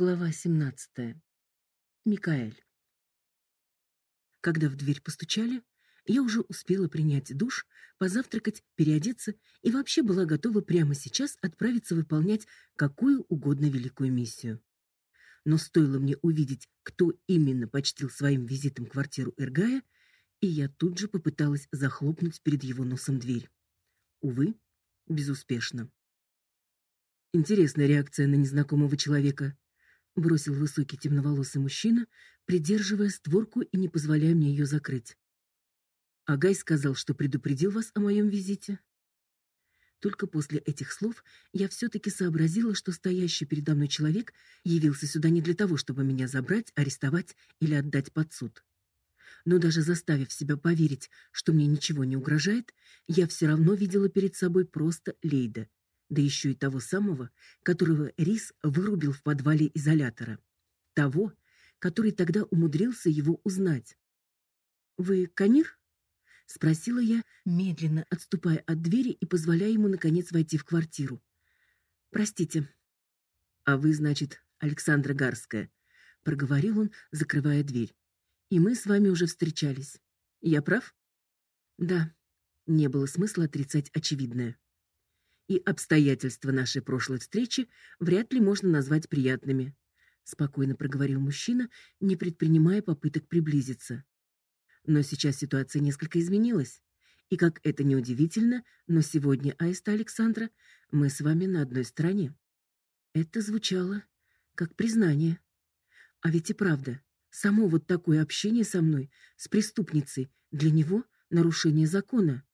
Глава 17. Микаэль. Когда в дверь постучали, я уже успела принять душ, позавтракать, переодеться и вообще была готова прямо сейчас отправиться выполнять какую угодно великую миссию. Но стоило мне увидеть, кто именно почтил своим визитом квартиру Эргая, и я тут же попыталась захлопнуть перед его носом дверь. Увы, безуспешно. Интересная реакция на незнакомого человека бросил высокий темноволосый мужчина, придерживая створку и не позволяя мне ее закрыть. Агай сказал, что предупредил вас о моем визите. Только после этих слов я все таки сообразила, что стоящий передо мной человек явился сюда не для того, чтобы меня забрать, арестовать или отдать под суд. Но даже заставив себя поверить, что мне ничего не угрожает, я все равно видела перед собой просто Лейда, да еще и того самого, которого Рис вырубил в подвале изолятора. Того, который тогда умудрился его узнать. Вы Канир? спросила я, медленно отступая от двери и позволяя ему наконец войти в квартиру. Простите. А вы, значит, Александра Гарская, проговорил он, закрывая дверь. И мы с вами уже встречались. Я прав? Да. Не было смысла отрицать очевидное и обстоятельства нашей прошлой встречи вряд ли можно назвать приятными, спокойно проговорил мужчина, не предпринимая попыток приблизиться. Но сейчас ситуация несколько изменилась. И как это ни удивительно, но сегодня Аиста Александра мы с вами на одной стороне. Это звучало как признание. А ведь и правда, само вот такое общение со мной, с преступницей, для него нарушение закона.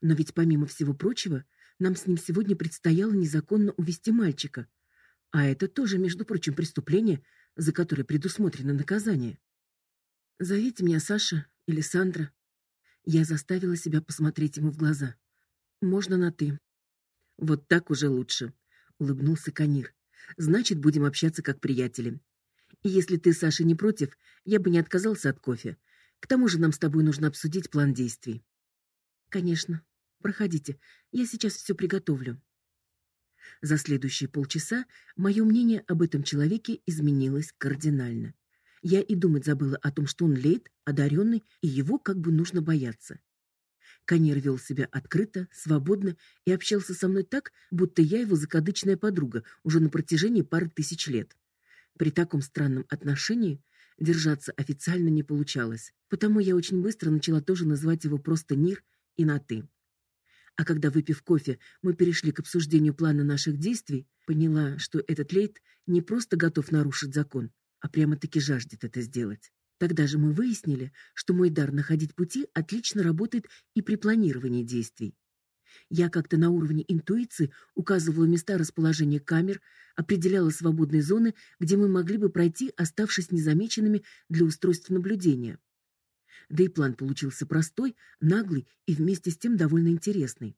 Но ведь помимо всего прочего, нам с ним сегодня предстояло незаконно увести мальчика. А это тоже, между прочим, преступление, за которое предусмотрено наказание. Зовите меня Саша или Сандра. Я заставила себя посмотреть ему в глаза. Можно на ты. Вот так уже лучше, улыбнулся Канир. Значит, будем общаться как приятели. И если ты, Саша, не против, я бы не отказался от кофе. К тому же нам с тобой нужно обсудить план действий. Конечно. Проходите, я сейчас все приготовлю. За следующие полчаса мое мнение об этом человеке изменилось кардинально. Я и думать забыла о том, что он лейт, одаренный, и его как бы нужно бояться. Канир вел себя открыто, свободно и общался со мной так, будто я его закадычная подруга уже на протяжении пары тысяч лет. При таком странном отношении держаться официально не получалось, потому я очень быстро начала тоже называть его просто Нир и на ты. А когда, выпив кофе, мы перешли к обсуждению плана наших действий, поняла, что этот Лейт не просто готов нарушить закон, а прямо-таки жаждет это сделать. Тогда же мы выяснили, что мой дар находить пути отлично работает и при планировании действий. Я как-то на уровне интуиции указывала места расположения камер, определяла свободные зоны, где мы могли бы пройти, оставшись незамеченными для устройства наблюдения. Да и план получился простой, наглый и вместе с тем довольно интересный.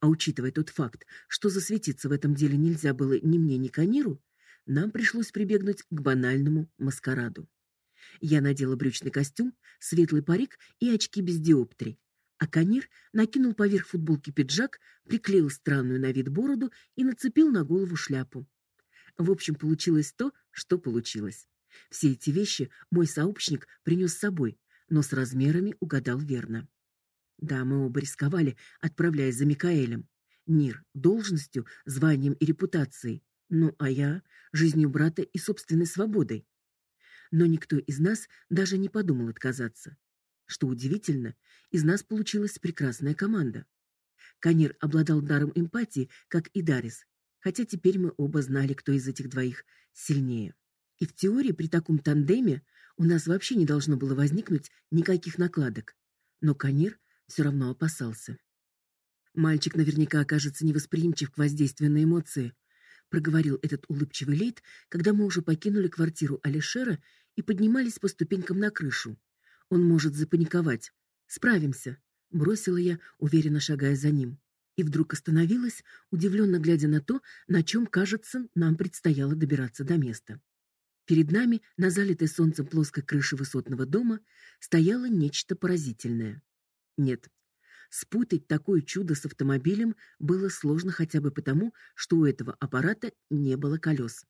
А учитывая тот факт, что засветиться в этом деле нельзя было ни мне, ни Каниру, нам пришлось прибегнуть к банальному маскараду. Я надела брючный костюм, светлый парик и очки без диоптрий, а Канир накинул поверх футболки пиджак, приклеил странную на вид бороду и нацепил на голову шляпу. В общем, получилось то, что получилось. Все эти вещи мой сообщник принес с собой, но с размерами угадал верно. Да, мы оба рисковали, отправляясь за Микаэлем. Нир должностью, званием и репутацией, ну а я жизнью брата и собственной свободой. Но никто из нас даже не подумал отказаться. Что удивительно, из нас получилась прекрасная команда. Канир обладал даром эмпатии, как и Дарис, хотя теперь мы оба знали, кто из этих двоих сильнее. И в теории при таком тандеме у нас вообще не должно было возникнуть никаких накладок. Но Канир все равно опасался. Мальчик наверняка окажется невосприимчив к воздействию на эмоции, проговорил этот улыбчивый лейт, когда мы уже покинули квартиру Алишера и поднимались по ступенькам на крышу. Он может запаниковать. Справимся, бросила я, уверенно шагая за ним. И вдруг остановилась, удивленно глядя на то, на чем, кажется, нам предстояло добираться до места. Перед нами, на залитой солнцем плоской крыше высотного дома, стояло нечто поразительное. Нет, спутать такое чудо с автомобилем было сложно хотя бы потому, что у этого аппарата не было колес.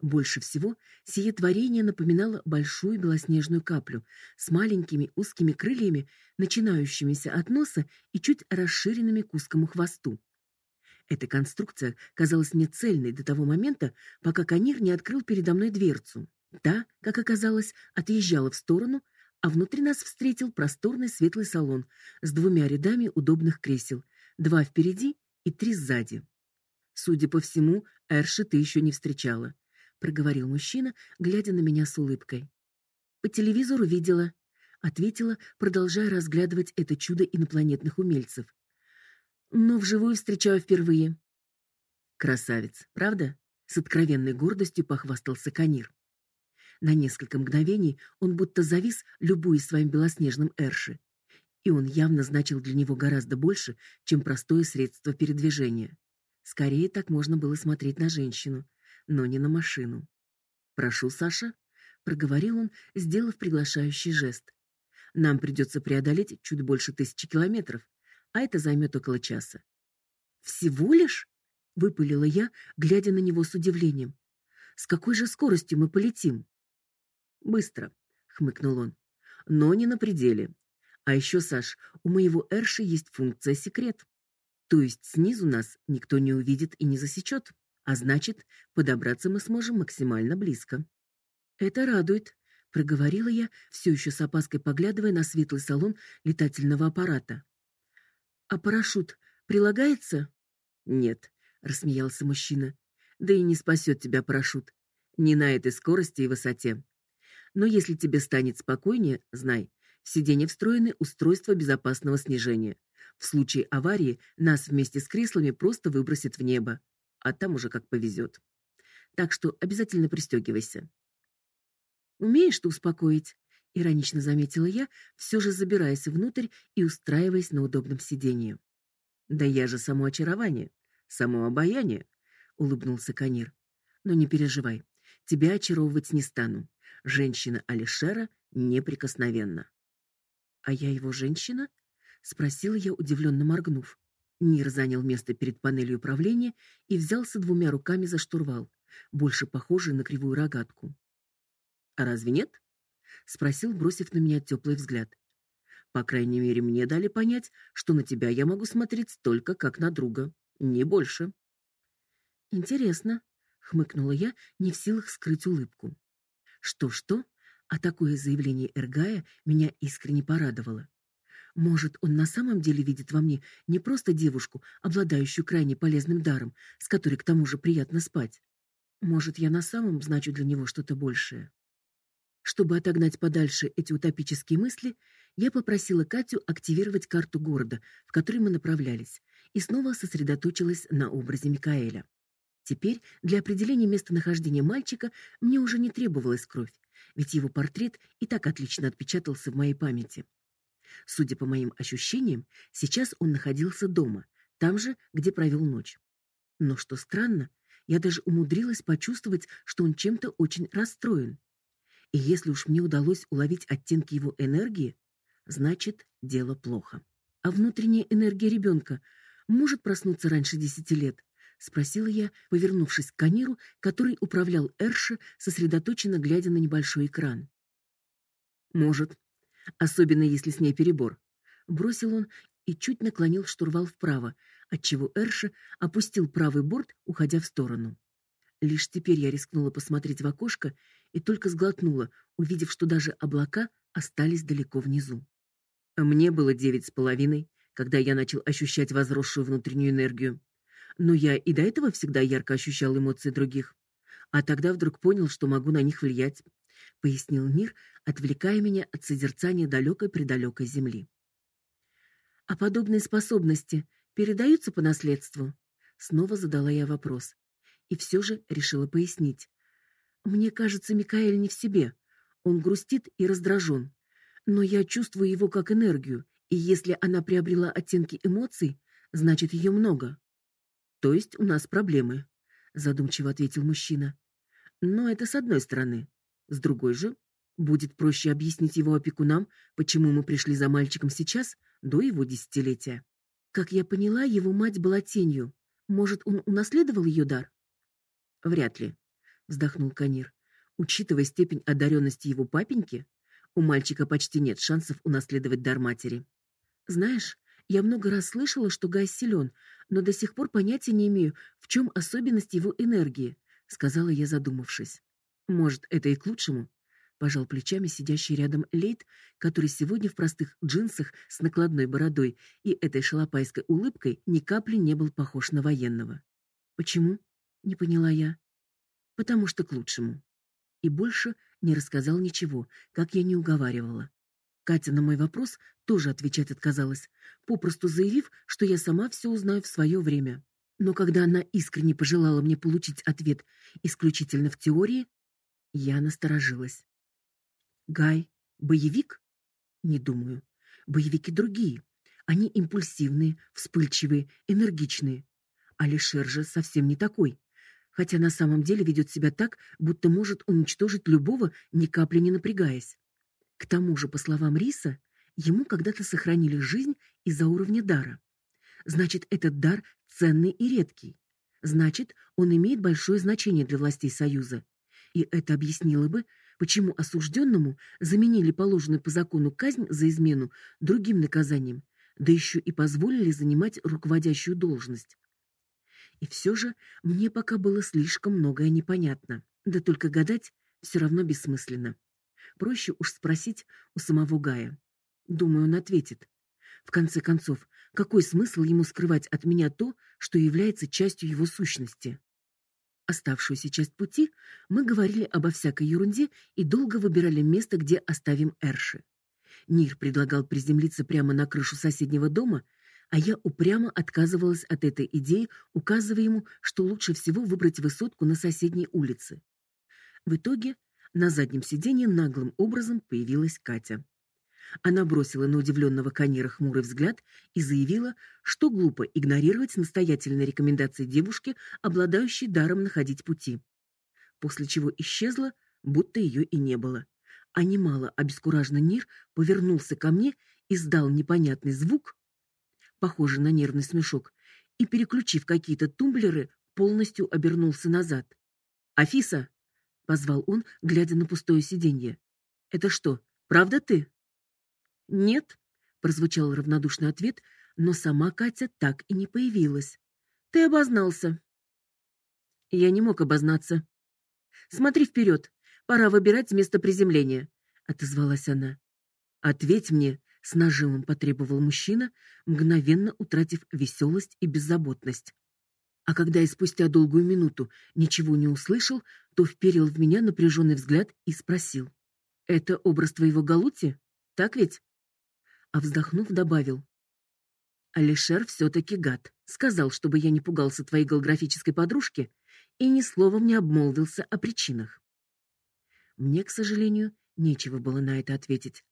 Больше всего сие творение напоминало большую белоснежную каплю с маленькими узкими крыльями, начинающимися от носа и чуть расширенными к узкому хвосту. Эта конструкция казалась мне цельной до того момента, пока Канир не открыл передо мной дверцу. Та, как оказалось, отъезжала в сторону, а внутри нас встретил просторный светлый салон с двумя рядами удобных кресел, два впереди и три сзади. Судя по всему, Эрши ты еще не встречала, проговорил мужчина, глядя на меня с улыбкой. По телевизору видела, ответила, продолжая разглядывать это чудо инопланетных умельцев. Но вживую встречаю впервые. Красавец, правда? С откровенной гордостью похвастался Канир. На несколько мгновений он будто завис, любуясь своим белоснежным Эрши, и он явно значил для него гораздо больше, чем простое средство передвижения. Скорее так можно было смотреть на женщину, но не на машину. "Прошу, Саша", проговорил он, сделав приглашающий жест. "Нам придется преодолеть чуть больше тысячи километров, а это займет около часа". "Всего лишь?" выпалила я, глядя на него с удивлением. "С какой же скоростью мы полетим?" "Быстро", хмыкнул он. "Но не на пределе. А еще, Саш, у моего Эрши есть функция секрет. То есть снизу нас никто не увидит и не засечет, а значит, подобраться мы сможем максимально близко. Это радует, проговорила я, все еще с опаской поглядывая на светлый салон летательного аппарата. А парашют прилагается? Нет, рассмеялся мужчина. Да и не спасет тебя парашют. Не на этой скорости и высоте. Но если тебе станет спокойнее, знай, в сиденье встроены устройства безопасного снижения. В случае аварии нас вместе с креслами просто выбросит в небо, а там уже как повезет. Так что обязательно пристегивайся. Умеешь ты успокоить? Иронично заметила я, все же забираясь внутрь и устраиваясь на удобном сиденье. Да я же само очарование, само обаяние, улыбнулся Канир. Но не переживай, тебя очаровывать не стану. Женщина Алишера неприкосновенна. А я его женщина? спросила я, удивленно моргнув. Нир занял место перед панелью управления и взялся двумя руками за штурвал, больше похожий на кривую рогатку. А разве нет? Спросил, бросив на меня теплый взгляд. По крайней мере, мне дали понять, что на тебя я могу смотреть только как на друга, не больше. Интересно, хмыкнула я, не в силах скрыть улыбку. Что-что, а такое заявление Эргая меня искренне порадовало. Может, он на самом деле видит во мне не просто девушку, обладающую крайне полезным даром, с которой к тому же приятно спать. Может, я на самом значу для него что-то большее. Чтобы отогнать подальше эти утопические мысли, я попросила Катю активировать карту города, в который мы направлялись, и снова сосредоточилась на образе Микаэля. Теперь для определения местонахождения мальчика мне уже не требовалась кровь, ведь его портрет и так отлично отпечатался в моей памяти. Судя по моим ощущениям, сейчас он находился дома, там же, где провел ночь. Но что странно, я даже умудрилась почувствовать, что он чем-то очень расстроен. И если уж мне удалось уловить оттенки его энергии, значит, дело плохо. А внутренняя энергия ребенка может проснуться раньше десяти лет, спросила я, повернувшись к Каниру, который управлял Эрши, сосредоточенно глядя на небольшой экран. Может, особенно если с ней перебор. Бросил он и чуть наклонил штурвал вправо, отчего Эрши опустил правый борт, уходя в сторону. Лишь теперь я рискнула посмотреть в окошко и только сглотнула, увидев, что даже облака остались далеко внизу. Мне было девять с половиной, когда я начал ощущать возросшую внутреннюю энергию. Но я и до этого всегда ярко ощущал эмоции других. А тогда вдруг понял, что могу на них влиять пояснил Нир, отвлекая меня от созерцания далекой-предалекой земли. А подобные способности передаются по наследству? Снова задала я вопрос. И все же решила пояснить. Мне кажется, Микаэль не в себе. Он грустит и раздражен. Но я чувствую его как энергию, и если она приобрела оттенки эмоций, значит, ее много. То есть у нас проблемы, задумчиво ответил мужчина. Но это с одной стороны. С другой же, будет проще объяснить его опекунам, почему мы пришли за мальчиком сейчас, до его десятилетия. Как я поняла, его мать была тенью. Может, он унаследовал ее дар? Вряд ли, вздохнул Канир. Учитывая степень одаренности его папеньки, у мальчика почти нет шансов унаследовать дар матери. Знаешь, я много раз слышала, что Гай силен, но до сих пор понятия не имею, в чем особенность его энергии, сказала я, задумавшись. Может, это и к лучшему, пожал плечами сидящий рядом Лейт, который сегодня в простых джинсах с накладной бородой и этой шалопайской улыбкой ни капли не был похож на военного. Почему? не поняла я. Потому что к лучшему. И больше не рассказал ничего, как я не уговаривала. Катя на мой вопрос тоже отвечать отказалась, попросту заявив, что я сама все узнаю в свое время. Но когда она искренне пожелала мне получить ответ исключительно в теории, я насторожилась. Гай боевик? Не думаю. Боевики другие. Они импульсивные, вспыльчивые, энергичные. Алишер же совсем не такой. Хотя на самом деле ведет себя так, будто может уничтожить любого, ни капли не напрягаясь. К тому же, по словам Риса, ему когда-то сохранили жизнь из-за уровня дара. Значит, этот дар ценный и редкий. Значит, он имеет большое значение для властей Союза. И это объяснило бы, почему осужденному заменили положенную по закону казнь за измену другим наказанием, да еще и позволили занимать руководящую должность. И все же мне пока было слишком многое непонятно. Да только гадать все равно бессмысленно. Проще уж спросить у самого Гая. Думаю, он ответит. В конце концов, какой смысл ему скрывать от меня то, что является частью его сущности? Оставшуюся часть пути мы говорили обо всякой ерунде и долго выбирали место, где оставим Эрши. Нир предлагал приземлиться прямо на крышу соседнего дома, а я упрямо отказывалась от этой идеи, указывая ему, что лучше всего выбрать высотку на соседней улице. В итоге на заднем сиденье наглым образом появилась Катя. Она бросила на удивленного Канира хмурый взгляд и заявила, что глупо игнорировать настоятельные рекомендации девушки, обладающей даром находить пути. После чего исчезла, будто ее и не было. А немало обескураженный Нир повернулся ко мне и издал непонятный звук, похожий на нервный смешок, и, переключив какие-то тумблеры, полностью обернулся назад. «Афиса!» — позвал он, глядя на пустое сиденье. «Это что, правда ты?» «Нет», — прозвучал равнодушный ответ, но сама Катя так и не появилась. «Ты обознался». Я не мог обознаться. «Смотри вперед, пора выбирать место приземления», — отозвалась она. «Ответь мне», — с нажимом потребовал мужчина, мгновенно утратив веселость и беззаботность. А когда я спустя долгую минуту ничего не услышал, то вперил в меня напряженный взгляд и спросил: "Это образ твоего Галути? Так ведь?" А вздохнув, добавил: "Алишер все таки гад. Сказал, чтобы я не пугался твоей голографической подружки, и ни словом не обмолвился о причинах". Мне, к сожалению, нечего было на это ответить.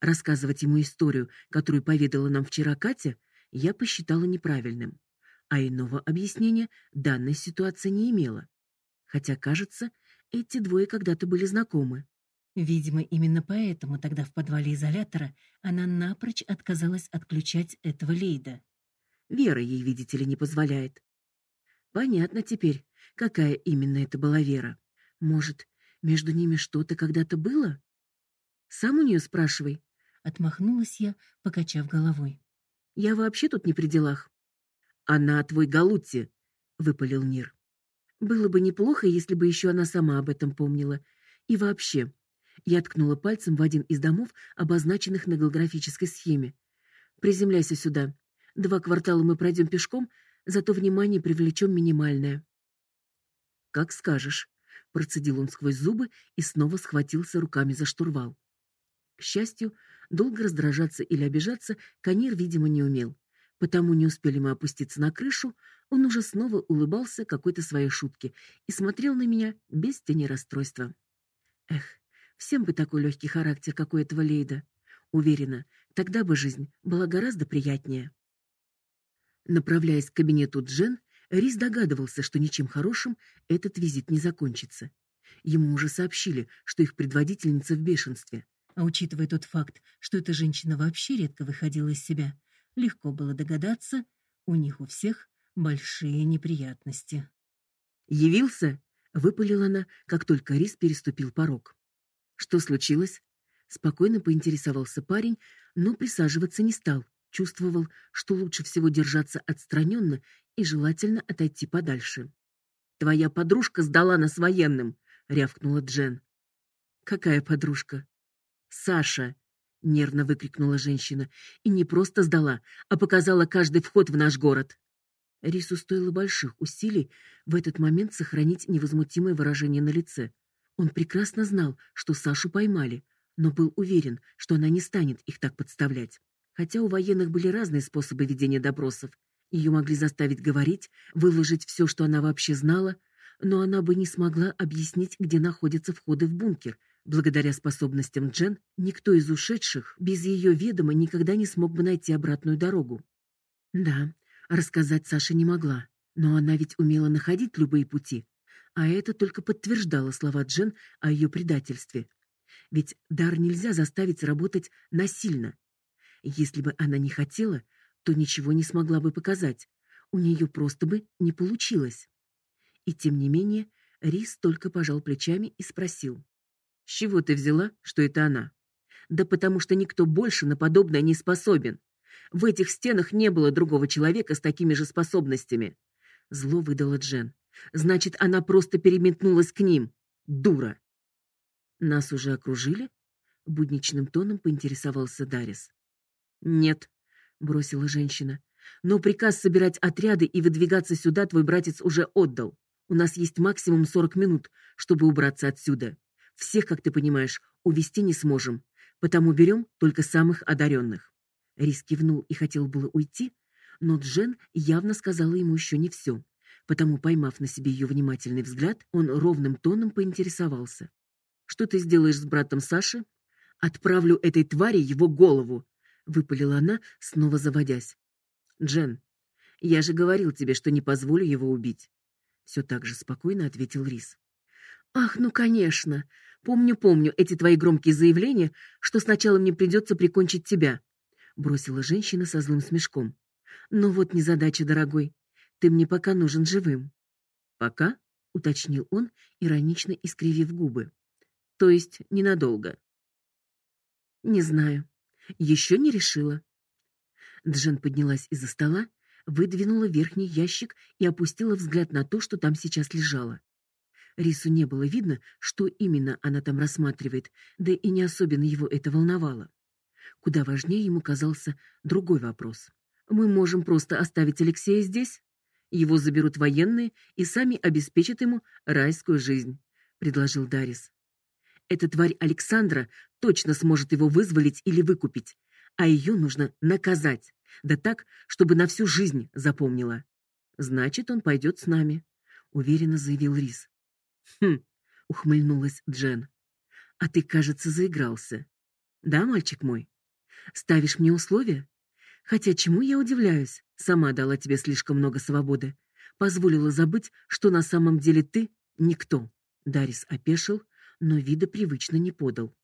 Рассказывать ему историю, которую поведала нам вчера Катя, я посчитала неправильным а иного объяснения данной ситуации не имела. Хотя, кажется, эти двое когда-то были знакомы. Видимо, именно поэтому тогда в подвале изолятора она напрочь отказалась отключать этого Лейда. Вера ей, видите ли, не позволяет. Понятно теперь, какая именно это была Вера. Может, между ними что-то когда-то было? Сам у нее спрашивай. Отмахнулась я, покачав головой. Я вообще тут не при делах. Она твой Галутти, выпалил Нир. Было бы неплохо, если бы еще она сама об этом помнила. И вообще, я ткнула пальцем в один из домов, обозначенных на голографической схеме. Приземляйся сюда. Два квартала мы пройдем пешком, зато внимание привлечем минимальное. Как скажешь, процедил он сквозь зубы и снова схватился руками за штурвал. К счастью, долго раздражаться или обижаться Канир, видимо, не умел. Потому не успели мы опуститься на крышу, он уже снова улыбался какой-то своей шутке и смотрел на меня без тени расстройства. Эх, всем бы такой легкий характер, как у этого Лейда. Уверена, тогда бы жизнь была гораздо приятнее. Направляясь к кабинету Джен, Рис догадывался, что ничем хорошим этот визит не закончится. Ему уже сообщили, что их предводительница в бешенстве. А учитывая тот факт, что эта женщина вообще редко выходила из себя, легко было догадаться, у них у всех большие неприятности. Явился, выпалила она, как только Рис переступил порог. Что случилось? Спокойно поинтересовался парень, но присаживаться не стал. Чувствовал, что лучше всего держаться отстраненно и желательно отойти подальше. Твоя подружка сдала нас военным, рявкнула Джен. Какая подружка? Саша, нервно выкрикнула женщина, и не просто сдала, а показала каждый вход в наш город. Рису стоило больших усилий в этот момент сохранить невозмутимое выражение на лице. Он прекрасно знал, что Сашу поймали, но был уверен, что она не станет их так подставлять. Хотя у военных были разные способы ведения допросов. Ее могли заставить говорить, выложить все, что она вообще знала, но она бы не смогла объяснить, где находятся входы в бункер. Благодаря способностям Джен, никто из ушедших без ее ведома никогда не смог бы найти обратную дорогу. Да, рассказать Саше не могла, но она ведь умела находить любые пути, а это только подтверждало слова Джен о ее предательстве. Ведь дар нельзя заставить работать насильно. Если бы она не хотела, то ничего не смогла бы показать. У нее просто бы не получилось. И тем не менее, Рис только пожал плечами и спросил: "С чего ты взяла, что это она?" "Да потому что никто больше на подобное не способен. В этих стенах не было другого человека с такими же способностями". Зло выдала Джен. "Значит, она просто переметнулась к ним. Дура". Нас уже окружили? будничным тоном поинтересовался Дарис. Нет, бросила женщина. Но приказ собирать отряды и выдвигаться сюда твой братец уже отдал. У нас есть максимум 40 минут, чтобы убраться отсюда. Всех, как ты понимаешь, увести не сможем, потому берем только самых одаренных. Рис кивнул и хотел было уйти, но Джен явно сказала ему еще не все. Потому, поймав на себе ее внимательный взгляд, он ровным тоном поинтересовался: "Что ты сделаешь с братом Саши?" "Отправлю этой твари его голову", выпалила она, снова заводясь. Джен, я же говорил тебе, что не позволю его убить. Все так же спокойно ответил Рис. Ах, ну конечно. Помню, помню эти твои громкие заявления, что сначала мне придется прикончить тебя, бросила женщина со злым смешком. Но вот не задача, дорогой. Ты мне пока нужен живым. Пока? уточнил он, иронично искривив губы. То есть ненадолго. Не знаю. Еще не решила. Джен поднялась из-за стола, выдвинула верхний ящик и опустила взгляд на то, что там сейчас лежало. Рису не было видно, что именно она там рассматривает, да и не особенно его это волновало. Куда важнее ему казался другой вопрос. Мы можем просто оставить Алексея здесь? Его заберут военные и сами обеспечат ему райскую жизнь, предложил Дарис. Эта тварь Александра точно сможет его вызволить или выкупить, а ее нужно наказать, да так, чтобы на всю жизнь запомнила. Значит, он пойдет с нами, уверенно заявил Рис. Хм, ухмыльнулась Джен. А ты, кажется, заигрался. Да, мальчик мой? Ставишь мне условия? Хотя чему я удивляюсь? Сама дала тебе слишком много свободы, позволила забыть, что на самом деле ты никто. Дарис опешил, но вида привычно не подал.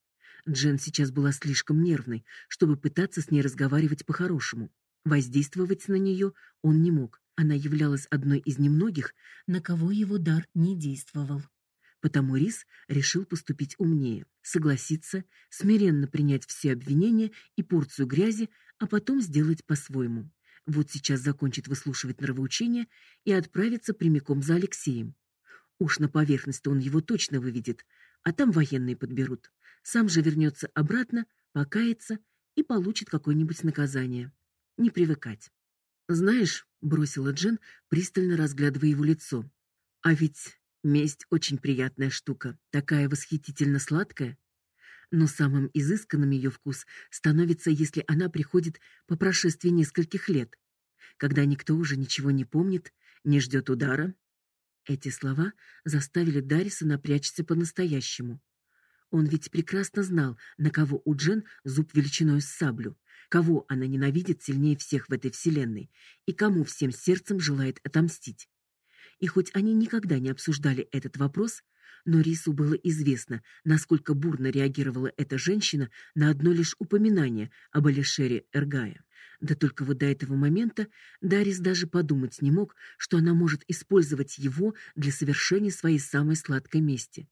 Джен сейчас была слишком нервной, чтобы пытаться с ней разговаривать по-хорошему. Воздействовать на нее он не мог. Она являлась одной из немногих, на кого его дар не действовал. Потому Рис решил поступить умнее, согласиться, смиренно принять все обвинения и порцию грязи, а потом сделать по-своему. Вот сейчас закончит выслушивать нравоучения и отправится прямиком за Алексеем. Уж на поверхность он его точно выведет, а там военные подберут. Сам же вернется обратно, покается и получит какое-нибудь наказание. Не привыкать. Знаешь, бросила Джен, пристально разглядывая его лицо. А ведь месть очень приятная штука, такая восхитительно сладкая. Но самым изысканным ее вкус становится, если она приходит по прошествии нескольких лет, когда никто уже ничего не помнит, не ждет удара, эти слова заставили Дариса напрячься по-настоящему. Он ведь прекрасно знал, на кого у Джен зуб величиной с саблю, кого она ненавидит сильнее всех в этой вселенной и кому всем сердцем желает отомстить. И хоть они никогда не обсуждали этот вопрос, но Рису было известно, насколько бурно реагировала эта женщина на одно лишь упоминание об Алишере Эргая. Да только вот до этого момента Дарис даже подумать не мог, что она может использовать его для совершения своей самой сладкой мести.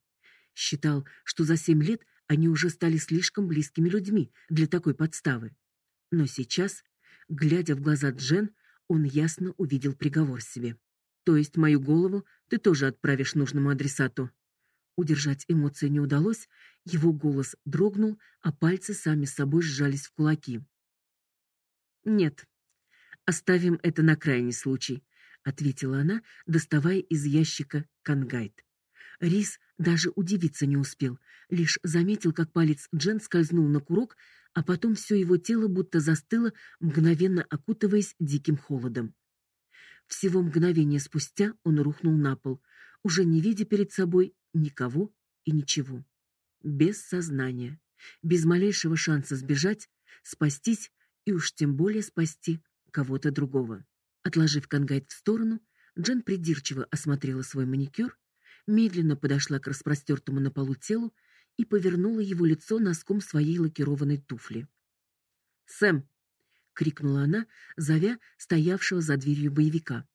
Считал, что за семь лет они уже стали слишком близкими людьми для такой подставы. Но сейчас, глядя в глаза Джен, он ясно увидел приговор себе. То есть мою голову ты тоже отправишь нужному адресату. Удержать эмоции не удалось, его голос дрогнул, а пальцы сами собой сжались в кулаки. Нет. Оставим это на крайний случай, ответила она, доставая из ящика кангайт. Рис даже удивиться не успел, лишь заметил, как палец Джен скользнул на курок, а потом все его тело будто застыло, мгновенно окутываясь диким холодом. Всего мгновение спустя он рухнул на пол, уже не видя перед собой никого и ничего. Без сознания, без малейшего шанса сбежать, спастись и уж тем более спасти кого-то другого. Отложив кангайт в сторону, Джен придирчиво осмотрела свой маникюр, медленно подошла к распростертому на полу телу и повернула его лицо носком своей лакированной туфли. "Сэм!" крикнула она, зовя стоявшего за дверью боевика.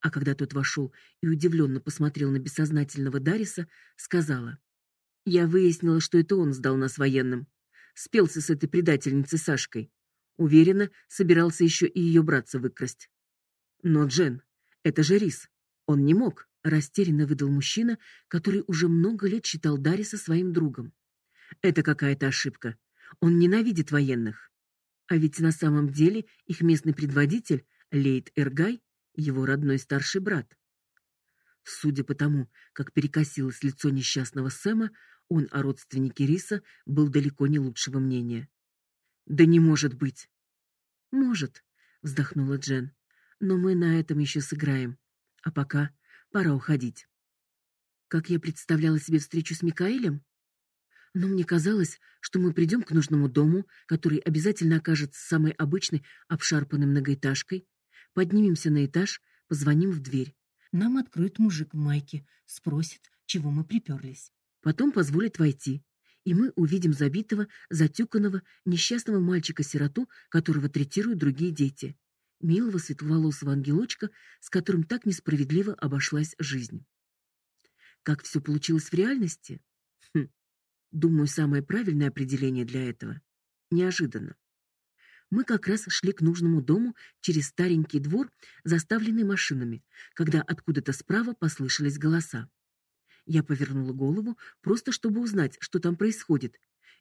А когда тот вошел и удивленно посмотрел на бессознательного Дариса, сказала: "Я выяснила, что это он сдал нас военным. Спелся с этой предательницей Сашкой. Уверена, собирался еще и ее братца выкрасть. Но Джен, это же Рис. Он не мог, растерянно выдал мужчина, который уже много лет считал Дариса своим другом. Это какая-то ошибка. Он ненавидит военных. А ведь на самом деле их местный предводитель Лейт Эргай его родной старший брат. Судя по тому, как перекосилось лицо несчастного Сэма, он о родственнике Риса был далеко не лучшего мнения. Да не может быть. Может, вздохнула Джен. Но мы на этом еще сыграем. А пока пора уходить. Как я представляла себе встречу с Микаэлем? Но мне казалось, что мы придем к нужному дому, который обязательно окажется самой обычной обшарпанной многоэтажкой, поднимемся на этаж, позвоним в дверь. Нам откроет мужик в майке, спросит, чего мы приперлись. Потом позволит войти и мы увидим забитого, затюканного, несчастного мальчика-сироту, которого третируют другие дети. Милого светловолосого ангелочка, с которым так несправедливо обошлась жизнь. Как все получилось в реальности? Хм. Думаю, самое правильное определение для этого неожиданно. Мы как раз шли к нужному дому через старенький двор, заставленный машинами, когда откуда-то справа послышались голоса. Я повернула голову, просто чтобы узнать, что там происходит,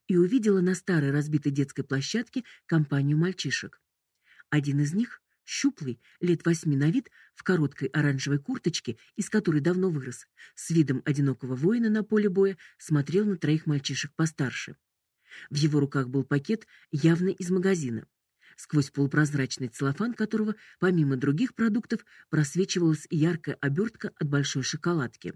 и увидела на старой разбитой детской площадке компанию мальчишек. Один из них, щуплый, лет восьми на вид, в короткой оранжевой курточке, из которой давно вырос, с видом одинокого воина на поле боя, смотрел на троих мальчишек постарше. В его руках был пакет, явно из магазина. Сквозь полупрозрачный целлофан которого, помимо других продуктов, просвечивалась яркая обертка от большой шоколадки.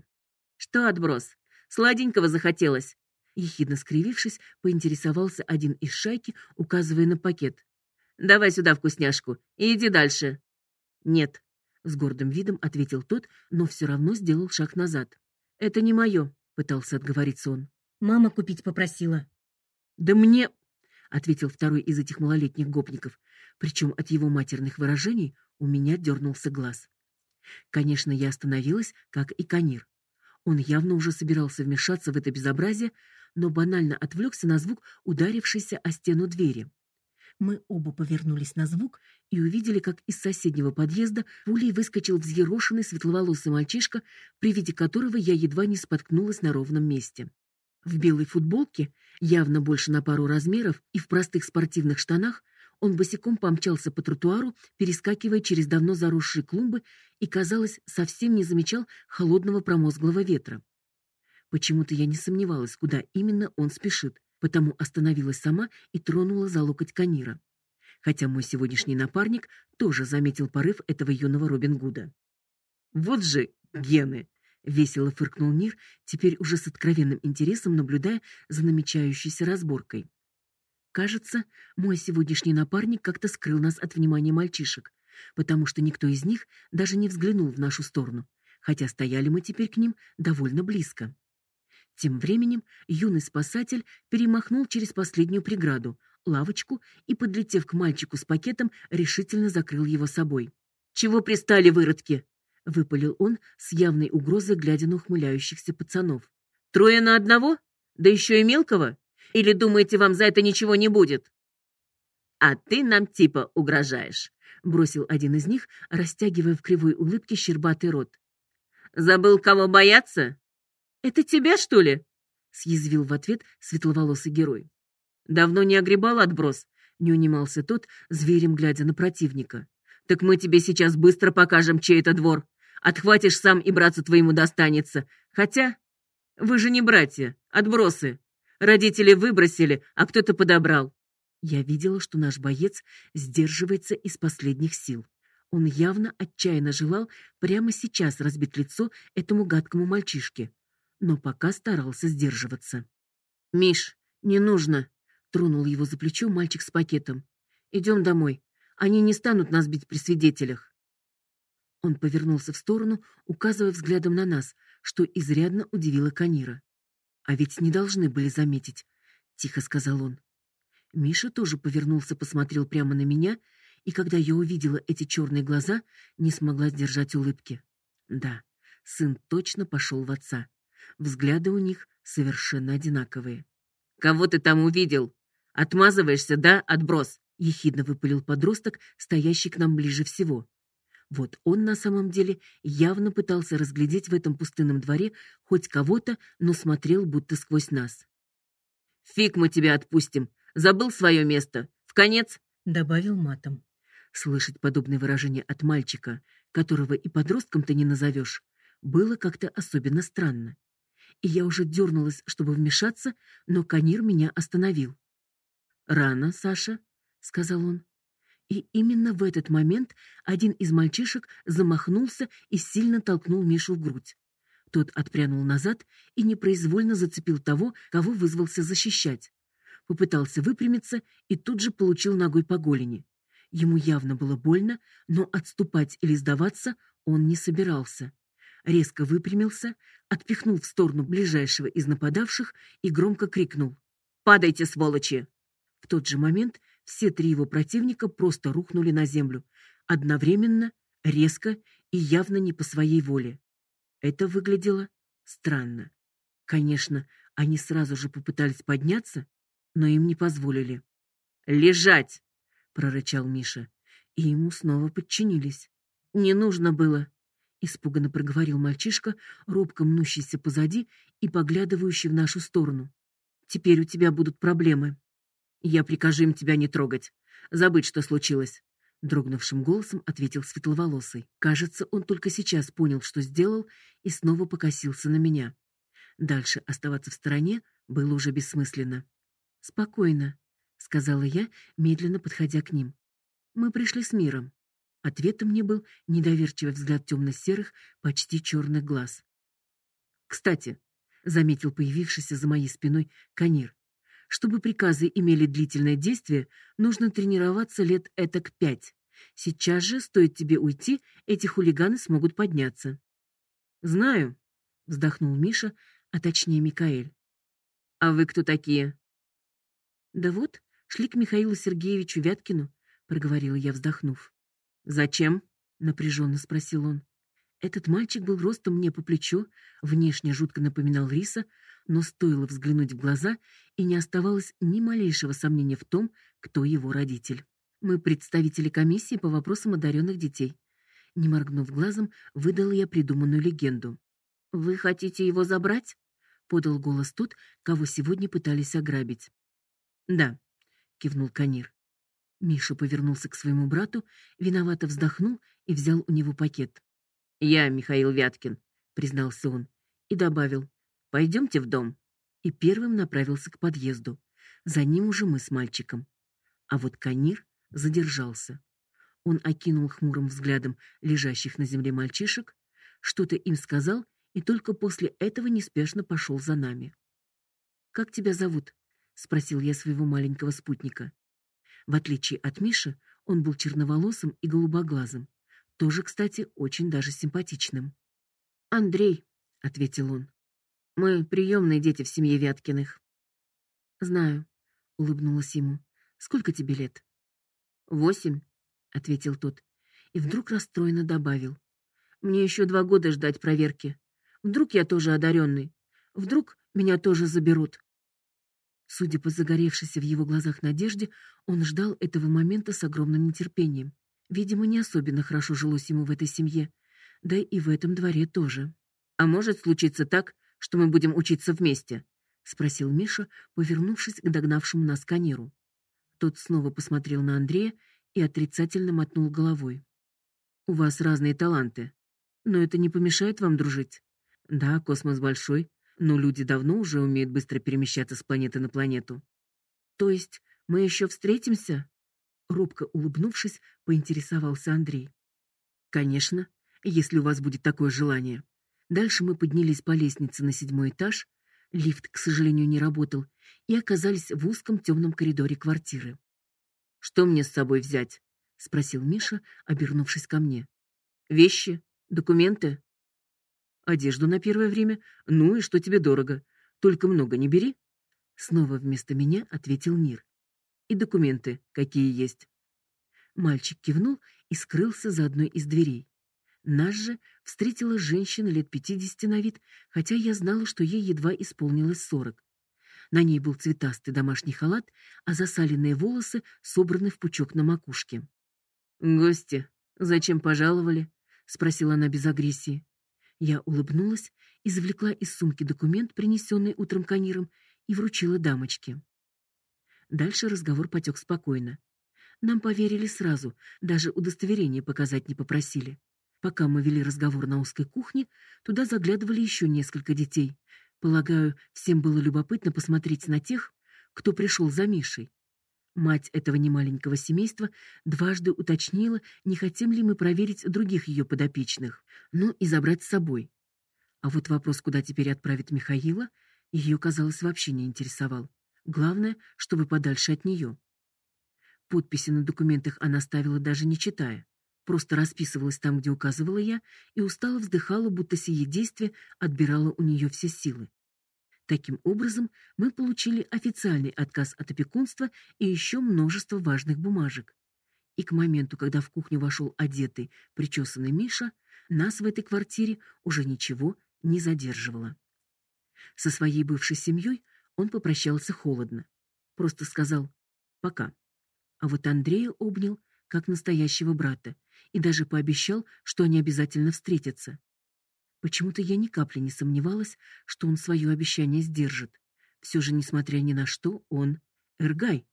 Что, отброс, сладенького захотелось? Ехидно скривившись, поинтересовался один из шайки, указывая на пакет. Давай сюда вкусняшку и иди дальше. Нет, с гордым видом ответил тот, но все равно сделал шаг назад. Это не мое», — пытался отговориться он. Мама купить попросила. Да мне, ответил второй из этих малолетних гопников, причем от его матерных выражений у меня дернулся глаз. Конечно, я остановилась, как и Канир. Он явно уже собирался вмешаться в это безобразие, но банально отвлекся на звук ударившейся о стену двери. Мы оба повернулись на звук и увидели, как из соседнего подъезда пулей выскочил взъерошенный светловолосый мальчишка, при виде которого я едва не споткнулась на ровном месте. В белой футболке, явно больше на пару размеров, и в простых спортивных штанах он босиком помчался по тротуару, перескакивая через давно заросшие клумбы и, казалось, совсем не замечал холодного промозглого ветра. Почему-то я не сомневалась, куда именно он спешит, потому остановилась сама и тронула за локоть Канира. Хотя мой сегодняшний напарник тоже заметил порыв этого юного Робин Гуда. Вот же гены, весело фыркнул Нир, теперь уже с откровенным интересом наблюдая за намечающейся разборкой. Кажется, мой сегодняшний напарник как-то скрыл нас от внимания мальчишек, потому что никто из них даже не взглянул в нашу сторону, хотя стояли мы теперь к ним довольно близко. Тем временем юный спасатель перемахнул через последнюю преграду, лавочку и, подлетев к мальчику с пакетом, решительно закрыл его собой. «Чего пристали выродки?» — выпалил он с явной угрозой, глядя на ухмыляющихся пацанов. «Трое на одного? Да еще и мелкого? Или думаете, вам за это ничего не будет?» «А ты нам типа угрожаешь», — бросил один из них, растягивая в кривой улыбке щербатый рот. «Забыл, кого бояться? Это тебя, что ли?» — съязвил в ответ светловолосый герой. «Давно не огребал отброс», — не унимался тот, зверем глядя на противника. «Так мы тебе сейчас быстро покажем, чей это двор. Отхватишь сам, и братцу твоему достанется. Хотя вы же не братья, отбросы. Родители выбросили, а кто-то подобрал. Я видела, что наш боец сдерживается из последних сил. Он явно отчаянно желал прямо сейчас разбить лицо этому гадкому мальчишке, но пока старался сдерживаться. «Миш, не нужно!» — тронул его за плечо мальчик с пакетом. «Идем домой. Они не станут нас бить при свидетелях». Он повернулся в сторону, указывая взглядом на нас, что изрядно удивило Канира. А ведь не должны были заметить, тихо сказал он. Миша тоже повернулся, посмотрел прямо на меня, и когда я увидела эти черные глаза, не смогла сдержать улыбки. Да, сын точно пошел в отца. Взгляды у них совершенно одинаковые. Кого ты там увидел? Отмазываешься, да, отброс? ехидно выпалил подросток, стоящий к нам ближе всего. Вот он на самом деле явно пытался разглядеть в этом пустынном дворе хоть кого-то, но смотрел будто сквозь нас. Фиг мы тебя отпустим. Забыл свое место. В конец, добавил матом. Слышать подобное выражение от мальчика, которого и подростком-то не назовешь, было как-то особенно странно. И я уже дернулась, чтобы вмешаться, но Канир меня остановил. "Рано, Саша", сказал он. И именно в этот момент один из мальчишек замахнулся и сильно толкнул Мишу в грудь. Тот отпрянул назад и непроизвольно зацепил того, кого вызвался защищать. Попытался выпрямиться и тут же получил ногой по голени. Ему явно было больно, но отступать или сдаваться он не собирался. Резко выпрямился, отпихнул в сторону ближайшего из нападавших и громко крикнул: "Падайте, сволочи!" В тот же момент все три его противника просто рухнули на землю, одновременно, резко и явно не по своей воле. Это выглядело странно. Конечно, они сразу же попытались подняться, но им не позволили. "Лежать", прорычал Миша, и ему снова подчинились. "Не нужно было", испуганно проговорил мальчишка, робко мнущийся позади и поглядывающий в нашу сторону. "Теперь у тебя будут проблемы". Я прикажу им тебя не трогать. Забыть, что случилось, дрогнувшим голосом ответил светловолосый. Кажется, он только сейчас понял, что сделал, и снова покосился на меня. Дальше оставаться в стороне было уже бессмысленно. Спокойно, сказала я, медленно подходя к ним. Мы пришли с миром. Ответом мне был недоверчивый взгляд темно серых почти черных глаз. Кстати, заметил появившийся за моей спиной Канир. Чтобы приказы имели длительное действие, нужно тренироваться лет этак пять. Сейчас же, стоит тебе уйти, эти хулиганы смогут подняться. Знаю, вздохнул Миша, а точнее Микаэль. А вы кто такие? Да вот, шли к Михаилу Сергеевичу Вяткину, проговорила я, вздохнув. Зачем? напряженно спросил он. Этот мальчик был ростом мне по плечо, внешне жутко напоминал риса, но стоило взглянуть в глаза, и не оставалось ни малейшего сомнения в том, кто его родитель. Мы представители комиссии по вопросам одаренных детей. Не моргнув глазом, выдал я придуманную легенду. Вы хотите его забрать? подал голос тот, кого сегодня пытались ограбить. Да, кивнул Канир. Миша повернулся к своему брату, виновато вздохнул и взял у него пакет. Я Михаил Вяткин, признался он и добавил: Пойдемте в дом. И первым направился к подъезду. За ним уже мы с мальчиком. А вот Канир задержался. Он окинул хмурым взглядом лежащих на земле мальчишек, что-то им сказал и только после этого неспешно пошел за нами. Как тебя зовут? спросил я своего маленького спутника. В отличие от Миши, он был черноволосым и голубоглазым, тоже, кстати, очень даже симпатичным. Андрей, ответил он. Мы приемные дети в семье Вяткиных. Знаю, улыбнулась ему. Сколько тебе лет? Восемь, ответил тот, и вдруг расстроенно добавил: Мне еще два года ждать проверки. Вдруг я тоже одаренный. Вдруг меня тоже заберут. Судя по загоревшейся в его глазах надежде, он ждал этого момента с огромным нетерпением. Видимо, не особенно хорошо жилось ему в этой семье, да и в этом дворе тоже. А может случиться так, что мы будем учиться вместе, спросил Миша, повернувшись к догнавшему нас каниру. Тот снова посмотрел на Андрея и отрицательно мотнул головой. У вас разные таланты, но это не помешает вам дружить. Да, космос большой, но люди давно уже умеют быстро перемещаться с планеты на планету. То есть мы еще встретимся? Робко улыбнувшись, поинтересовался Андрей. Конечно, если у вас будет такое желание. Дальше мы поднялись по лестнице на седьмой этаж. Лифт, к сожалению, не работал, и оказались в узком темном коридоре квартиры. Что мне с собой взять? спросил Миша, обернувшись ко мне. Вещи, документы? Одежду на первое время, ну и что тебе дорого. Только много не бери. Снова вместо меня ответил Нир. И документы, какие есть. Мальчик кивнул и скрылся за одной из дверей. Нас же встретила женщина лет пятидесяти на вид, хотя я знала, что ей едва исполнилось сорок. На ней был цветастый домашний халат, а засаленные волосы собраны в пучок на макушке. "Гости, зачем пожаловали?" спросила она без агрессии. Я улыбнулась, извлекла из сумки документ, принесенный утром каниром, и вручила дамочке. Дальше разговор потек спокойно. Нам поверили сразу, даже удостоверение показать не попросили. Пока мы вели разговор на узкой кухне, туда заглядывали еще несколько детей. Полагаю, всем было любопытно посмотреть на тех, кто пришел за Мишей. Мать этого немаленького семейства дважды уточнила, не хотим ли мы проверить других ее подопечных, ну и забрать с собой. А вот вопрос, куда теперь отправить Михаила, ее, казалось, вообще не интересовал. Главное, чтобы подальше от нее. Подписи на документах она ставила даже не читая, просто расписывалась там, где указывала я, и устало вздыхала, будто сие действие отбирало у нее все силы. Таким образом, мы получили официальный отказ от опекунства и еще множество важных бумажек. И к моменту, когда в кухню вошел одетый, причесанный Миша, нас в этой квартире уже ничего не задерживало. Со своей бывшей семьей он попрощался холодно, просто сказал: "Пока". А вот Андрея обнял как настоящего брата и даже пообещал, что они обязательно встретятся. Почему-то я ни капли не сомневалась, что он свое обещание сдержит. Все же, несмотря ни на что, он эргай,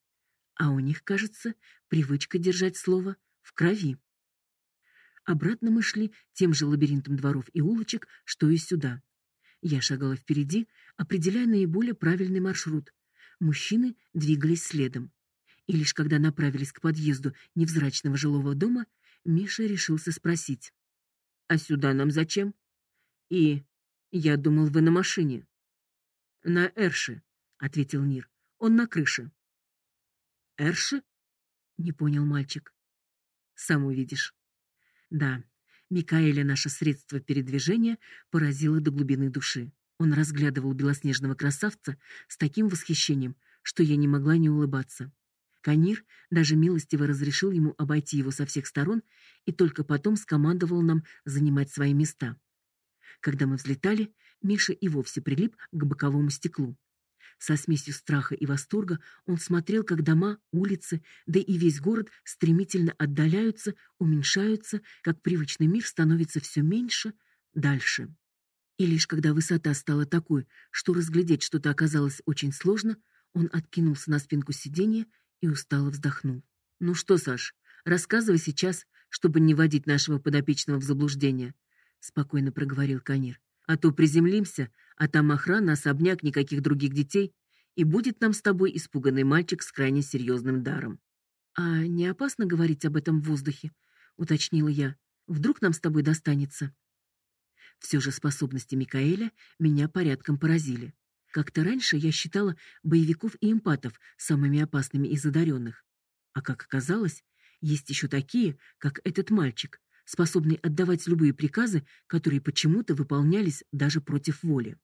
а у них, кажется, привычка держать слово в крови. Обратно мы шли тем же лабиринтом дворов и улочек, что и сюда. Я шагала впереди, определяя наиболее правильный маршрут. Мужчины двигались следом. И лишь когда направились к подъезду невзрачного жилого дома, Миша решился спросить: "А сюда нам зачем?" И я думал, вы на машине. На Эрше, ответил Нир. Он на крыше. Эрше? Не понял мальчик. Сам увидишь. Да, Микаэля наше средство передвижения поразило до глубины души. Он разглядывал белоснежного красавца с таким восхищением, что я не могла не улыбаться. Канир даже милостиво разрешил ему обойти его со всех сторон и только потом скомандовал нам занимать свои места. Когда мы взлетали, Миша и вовсе прилип к боковому стеклу. Со смесью страха и восторга он смотрел, как дома, улицы, да и весь город стремительно отдаляются, уменьшаются, как привычный мир становится все меньше, дальше. И лишь когда высота стала такой, что разглядеть что-то оказалось очень сложно, он откинулся на спинку сиденья и устало вздохнул. Ну что, Саш, рассказывай сейчас, чтобы не вводить нашего подопечного в заблуждение спокойно проговорил Канир. А то приземлимся, а там охрана, особняк, никаких других детей, и будет нам с тобой испуганный мальчик с крайне серьезным даром. А не опасно говорить об этом в воздухе, уточнила я. Вдруг нам с тобой достанется. Все же способности Микаэля меня порядком поразили. Как-то раньше я считала боевиков и эмпатов самыми опасными из одаренных. А как оказалось, есть еще такие, как этот мальчик, способный отдавать любые приказы, которые почему-то выполнялись даже против воли.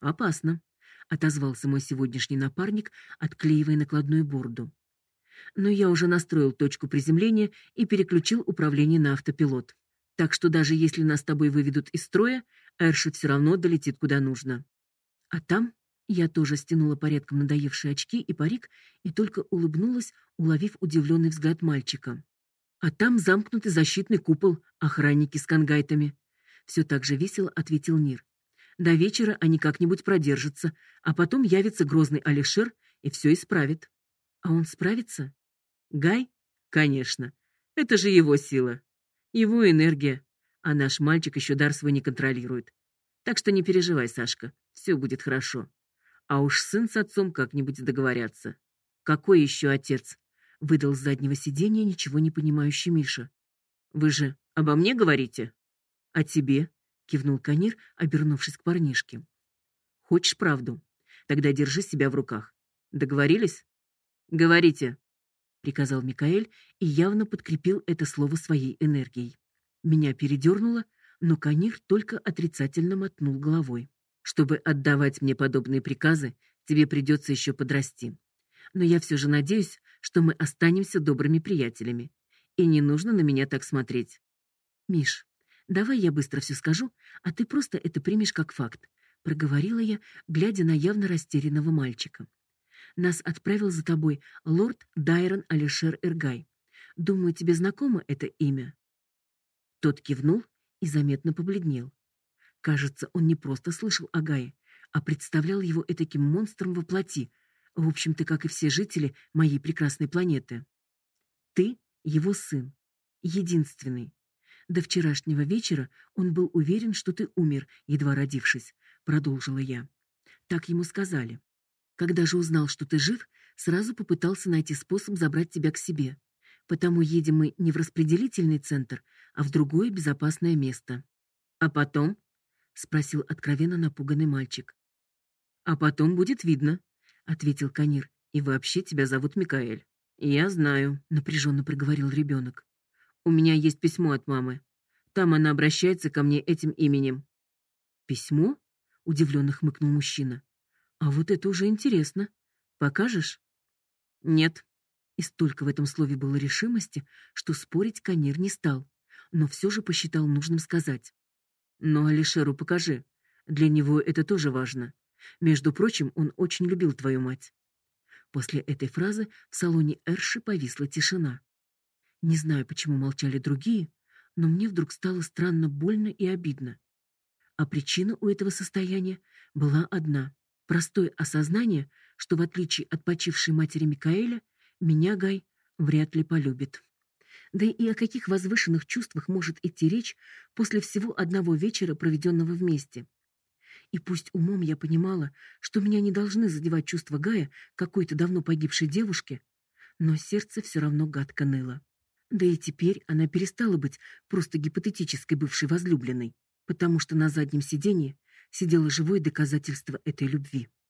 Опасно, отозвался мой сегодняшний напарник, отклеивая накладную борду. Но я уже настроил точку приземления и переключил управление на автопилот. Так что даже если нас с тобой выведут из строя, Эрши все равно долетит куда нужно. А там я тоже стянула порядком надоевшие очки и парик и только улыбнулась, уловив удивленный взгляд мальчика. А там замкнутый защитный купол, охранники с кангайтами. Все так же весело ответил Нир. До вечера они как-нибудь продержатся, а потом явится грозный Алишер и все исправит. А он справится? Гай? Конечно. Это же его сила. Его энергия. А наш мальчик еще дар свой не контролирует. Так что не переживай, Сашка, все будет хорошо. А уж сын с отцом как-нибудь договорятся. Какой еще отец? Выдал с заднего сиденья ничего не понимающий Миша. Вы же обо мне говорите? О тебе, кивнул Канир, обернувшись к парнишке. Хочешь правду? Тогда держи себя в руках. Договорились? Говорите, приказал Микаэль и явно подкрепил это слово своей энергией. Меня передернуло, но Канир только отрицательно мотнул головой. Чтобы отдавать мне подобные приказы, тебе придется еще подрасти. Но я все же надеюсь, что мы останемся добрыми приятелями. И не нужно на меня так смотреть. Миш, давай я быстро все скажу, а ты просто это примешь как факт, проговорила я, глядя на явно растерянного мальчика. Нас отправил за тобой лорд Дайрон Алишер Эргай. Думаю, тебе знакомо это имя. Тот кивнул и заметно побледнел. Кажется, он не просто слышал о Гае, а представлял его этаким монстром во плоти, в общем-то, как и все жители моей прекрасной планеты. Ты его сын, единственный. До вчерашнего вечера он был уверен, что ты умер, едва родившись, продолжила я. Так ему сказали. Когда же узнал, что ты жив, сразу попытался найти способ забрать тебя к себе. Потому едем мы не в распределительный центр, а в другое безопасное место. А потом спросил откровенно напуганный мальчик. А потом будет видно, ответил Канир. И вообще тебя зовут Микаэль. Я знаю, напряженно проговорил ребенок. У меня есть письмо от мамы. Там она обращается ко мне этим именем. Письмо? удивленно хмыкнул мужчина. А вот это уже интересно. Покажешь? Нет. И столько в этом слове было решимости, что спорить Канир не стал, но все же посчитал нужным сказать. Но Алишеру покажи. Для него это тоже важно. Между прочим, он очень любил твою мать. После этой фразы в салоне Эрши повисла тишина. Не знаю, почему молчали другие, но мне вдруг стало странно больно и обидно. А причина у этого состояния была одна: простое осознание, что в отличие от почившей матери Микаэля, меня Гай вряд ли полюбит. Да и о каких возвышенных чувствах может идти речь после всего одного вечера, проведенного вместе? И пусть умом я понимала, что меня не должны задевать чувства Гая какой-то давно погибшей девушки, но сердце все равно гадко ныло. Да и теперь она перестала быть просто гипотетической бывшей возлюбленной, потому что на заднем сиденье сидело живое доказательство этой любви.